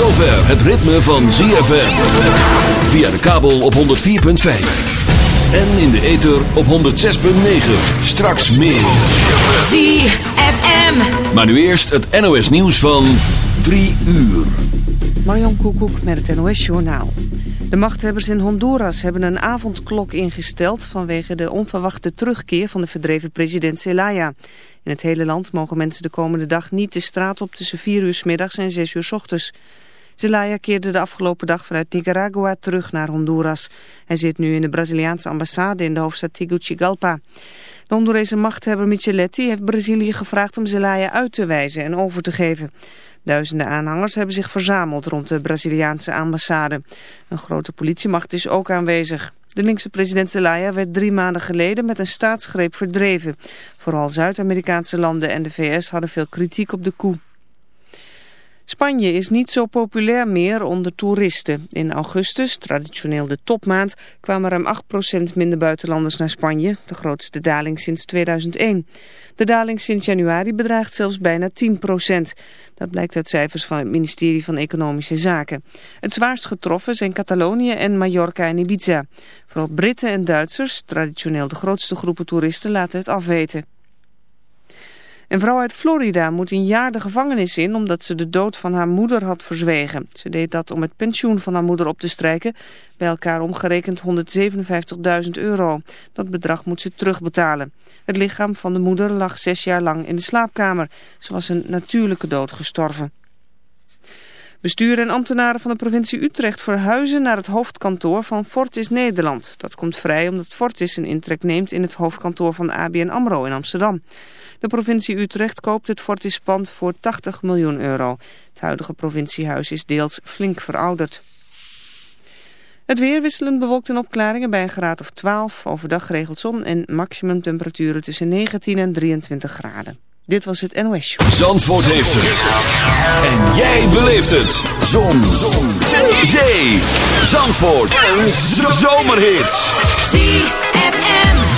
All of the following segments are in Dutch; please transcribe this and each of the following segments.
Zover het ritme van ZFM. Via de kabel op 104.5. En in de ether op 106.9. Straks meer. ZFM. Maar nu eerst het NOS nieuws van 3 uur. Marjan Koekoek met het NOS Journaal. De machthebbers in Honduras hebben een avondklok ingesteld... vanwege de onverwachte terugkeer van de verdreven president Zelaya. In het hele land mogen mensen de komende dag niet de straat op... tussen 4 uur s middags en 6 uur s ochtends. Zelaya keerde de afgelopen dag vanuit Nicaragua terug naar Honduras. Hij zit nu in de Braziliaanse ambassade in de hoofdstad Tegucigalpa. De Hondurese machthebber Micheletti heeft Brazilië gevraagd om Zelaya uit te wijzen en over te geven. Duizenden aanhangers hebben zich verzameld rond de Braziliaanse ambassade. Een grote politiemacht is ook aanwezig. De linkse president Zelaya werd drie maanden geleden met een staatsgreep verdreven. Vooral Zuid-Amerikaanse landen en de VS hadden veel kritiek op de coup. Spanje is niet zo populair meer onder toeristen. In augustus, traditioneel de topmaand, kwamen ruim 8% minder buitenlanders naar Spanje. De grootste daling sinds 2001. De daling sinds januari bedraagt zelfs bijna 10%. Dat blijkt uit cijfers van het ministerie van Economische Zaken. Het zwaarst getroffen zijn Catalonië en Mallorca en Ibiza. Vooral Britten en Duitsers, traditioneel de grootste groepen toeristen, laten het afweten. Een vrouw uit Florida moet een jaar de gevangenis in omdat ze de dood van haar moeder had verzwegen. Ze deed dat om het pensioen van haar moeder op te strijken, bij elkaar omgerekend 157.000 euro. Dat bedrag moet ze terugbetalen. Het lichaam van de moeder lag zes jaar lang in de slaapkamer. Ze was een natuurlijke dood gestorven. Bestuur en ambtenaren van de provincie Utrecht verhuizen naar het hoofdkantoor van Fortis Nederland. Dat komt vrij omdat Fortis een intrek neemt in het hoofdkantoor van ABN AMRO in Amsterdam. De provincie Utrecht koopt het Fortis-pand voor 80 miljoen euro. Het huidige provinciehuis is deels flink verouderd. Het weer wisselend bewolkt en opklaringen bij een graad of 12. Overdag geregeld zon en maximumtemperaturen tussen 19 en 23 graden. Dit was het NOS Show. Zandvoort heeft het. En jij beleeft het. Zon. Zon. Zee. Zee. Zandvoort. Een zomerhit. ZFM.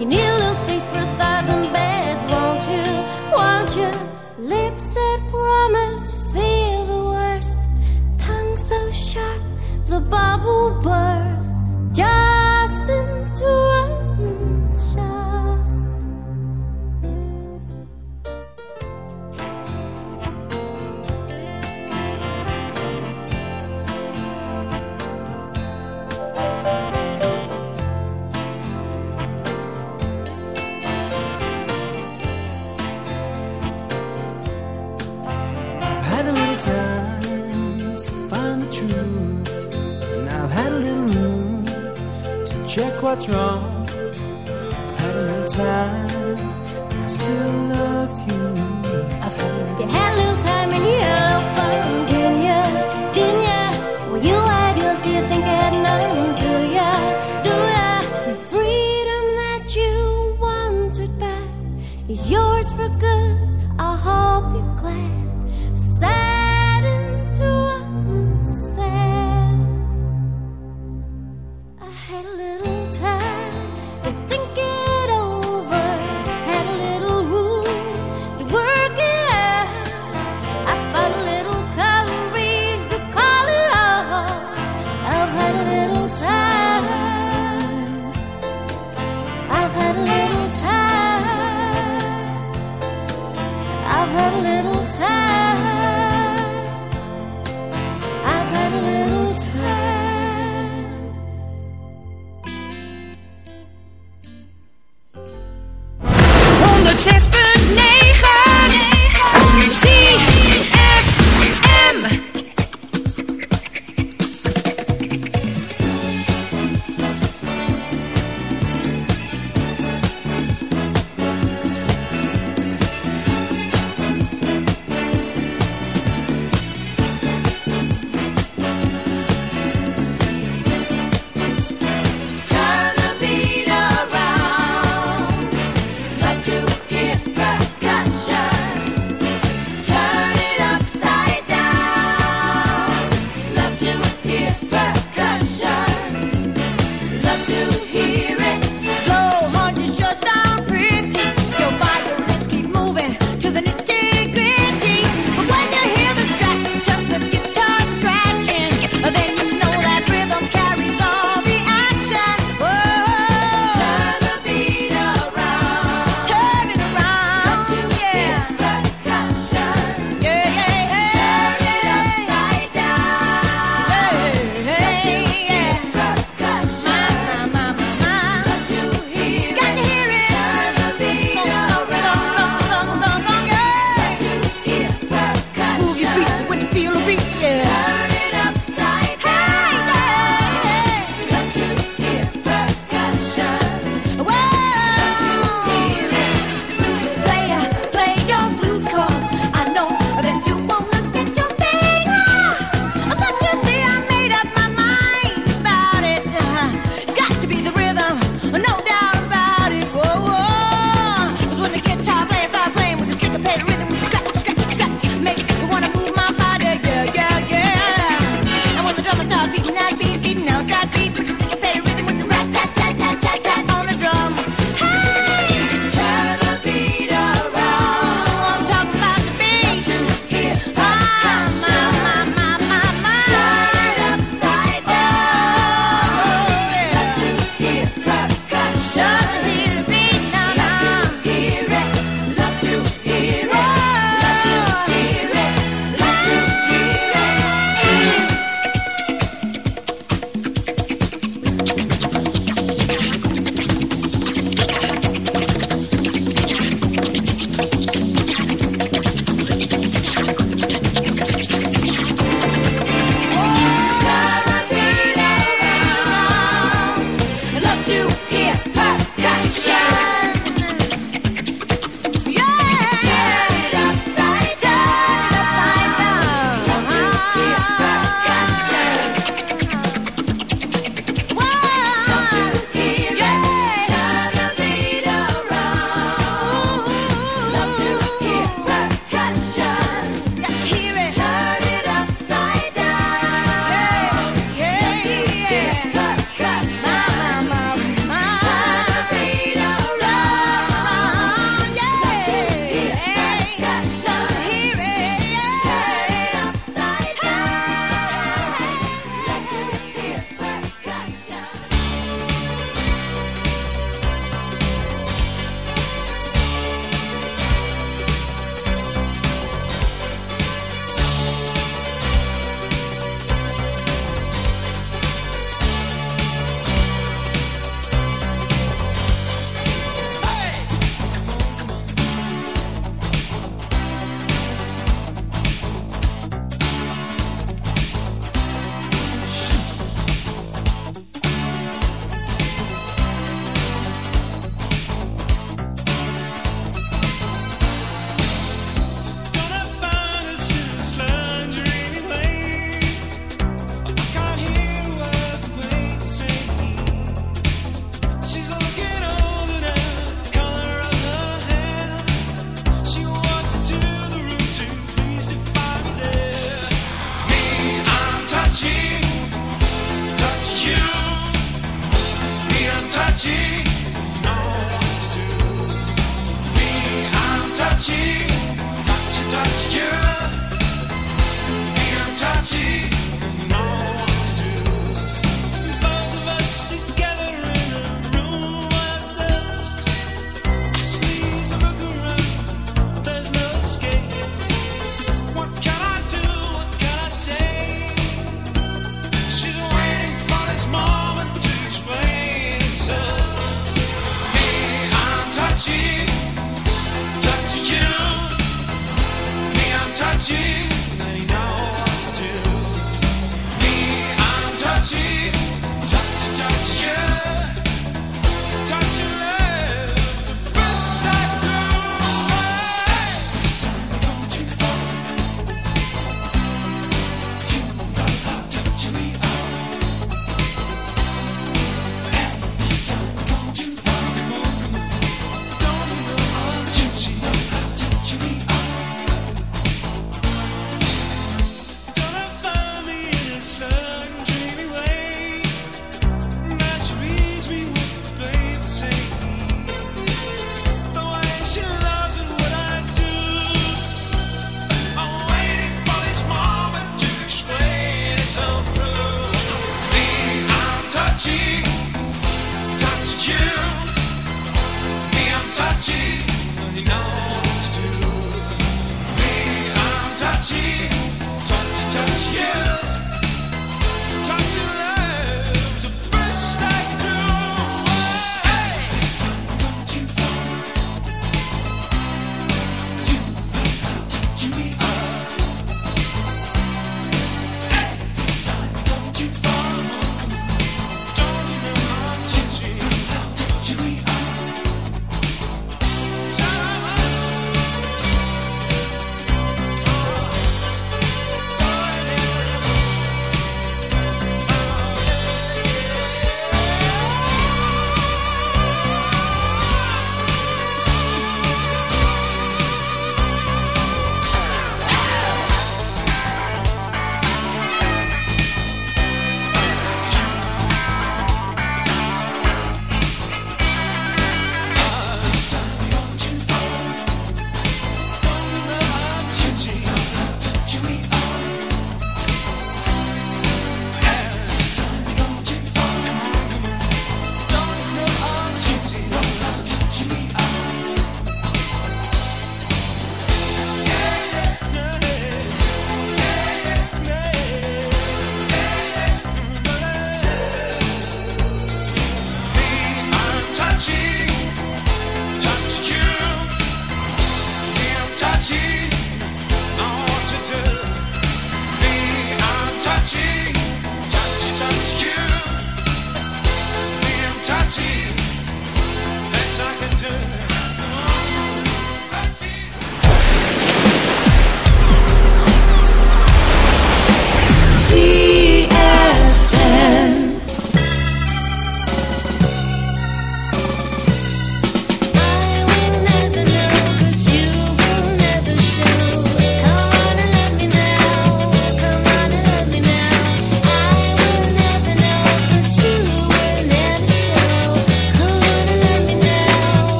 You knew what's wrong. I hadn't time. noches.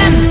Thank mm you.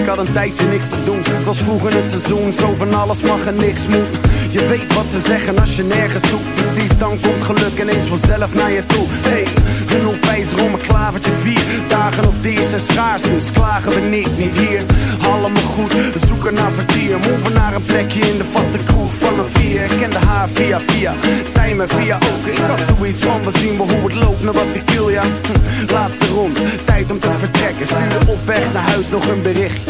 Ik had een tijdje niks te doen. Het was vroeg in het seizoen, zo van alles mag en niks moet. Je weet wat ze zeggen als je nergens zoekt. Precies, dan komt geluk ineens vanzelf naar je toe. Hey, een onwijzer om een klavertje vier. Dagen als deze zijn schaars, dus klagen we niet, niet hier. Allemaal goed, we zoeken naar vertier. Move naar een plekje in de vaste kroeg van een vier. Ik kende haar via via, zij me via ook. Ik had zoiets van, we zien wel hoe het loopt, naar wat ik wil, ja. Hm, Laatste rond, tijd om te vertrekken. Stuurde op weg naar huis nog een berichtje.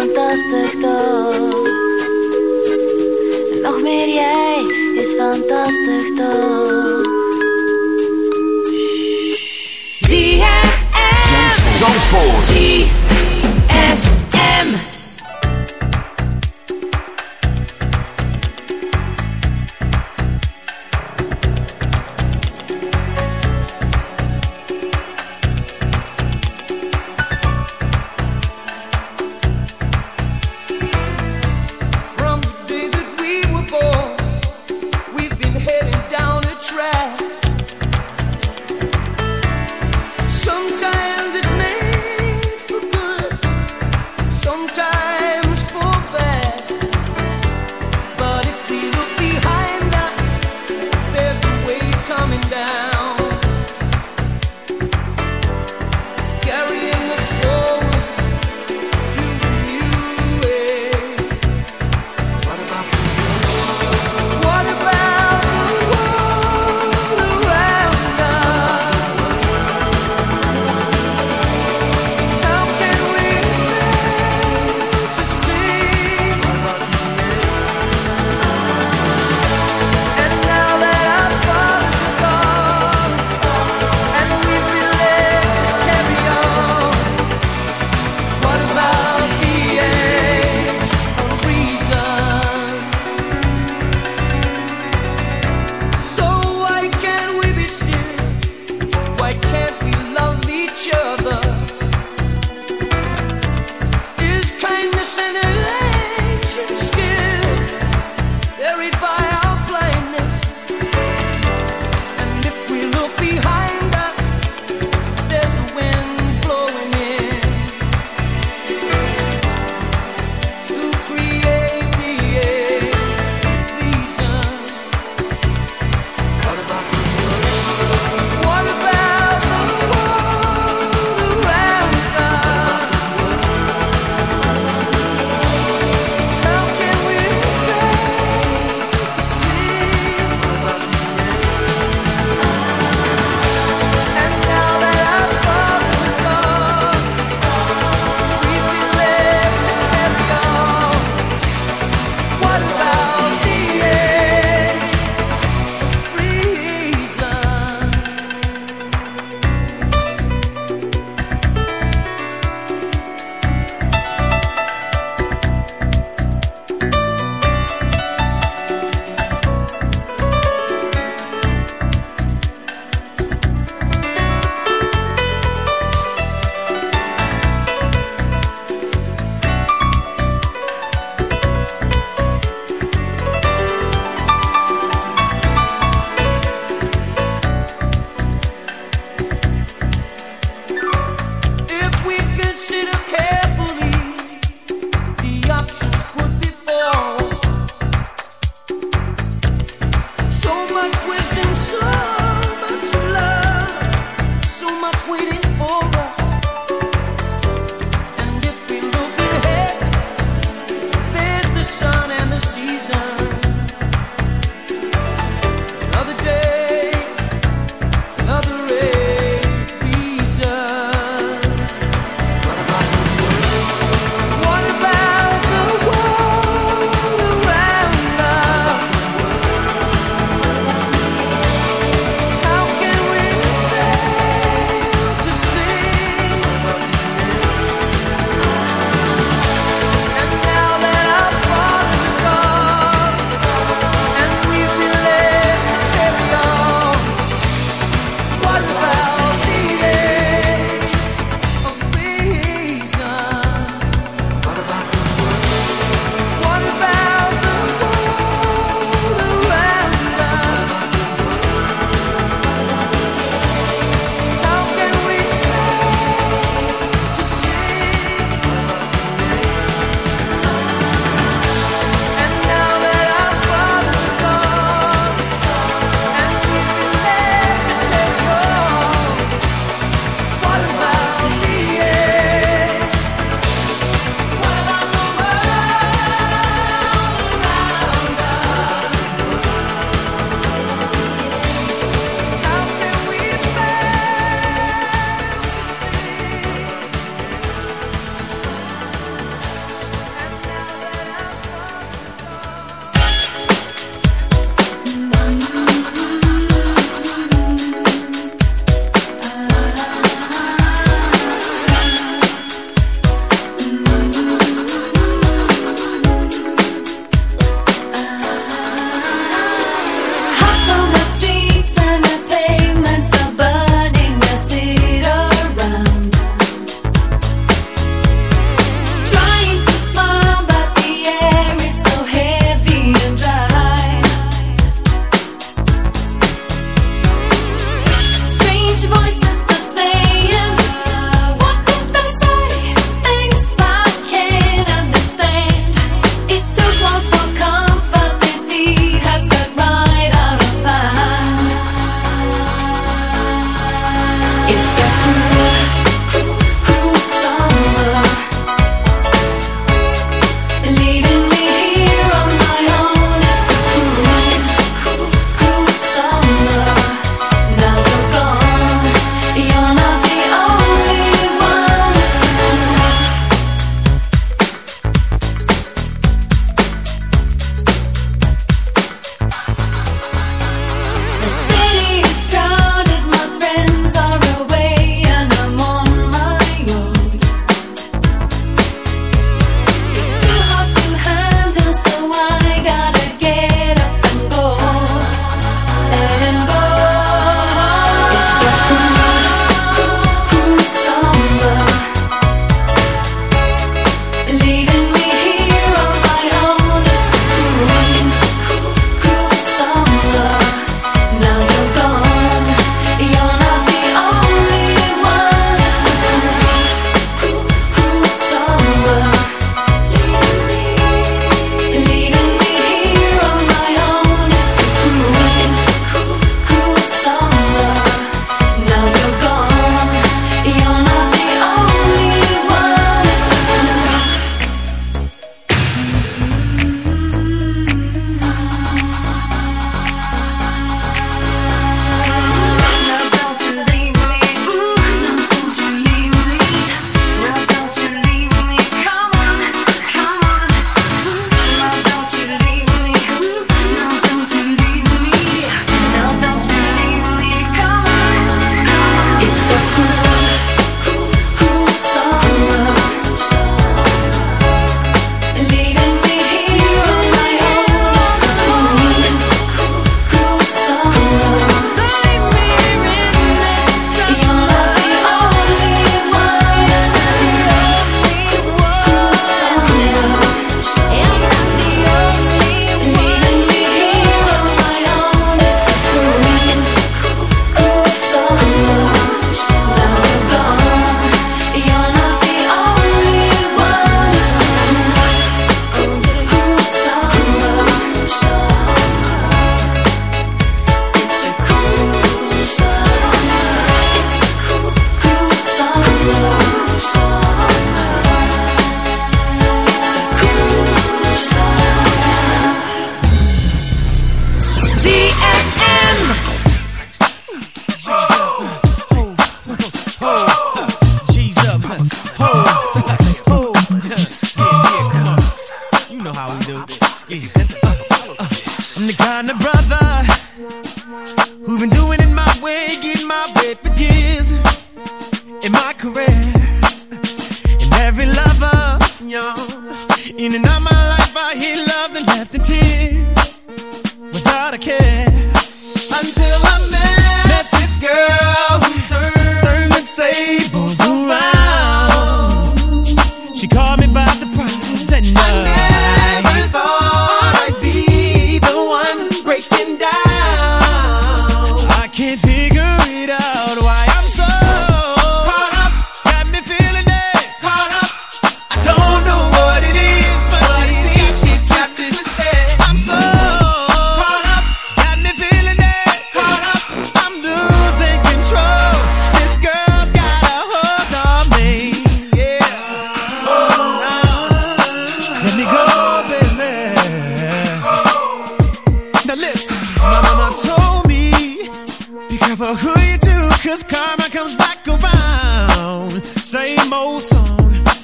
fantastisch toch? Nog meer jij is fantastisch toch? ZFM. Zandvoort. ZFM.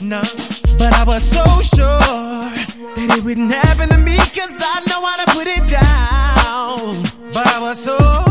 no. But I was so sure that it wouldn't happen to me, cause I know how to put it down. But I was so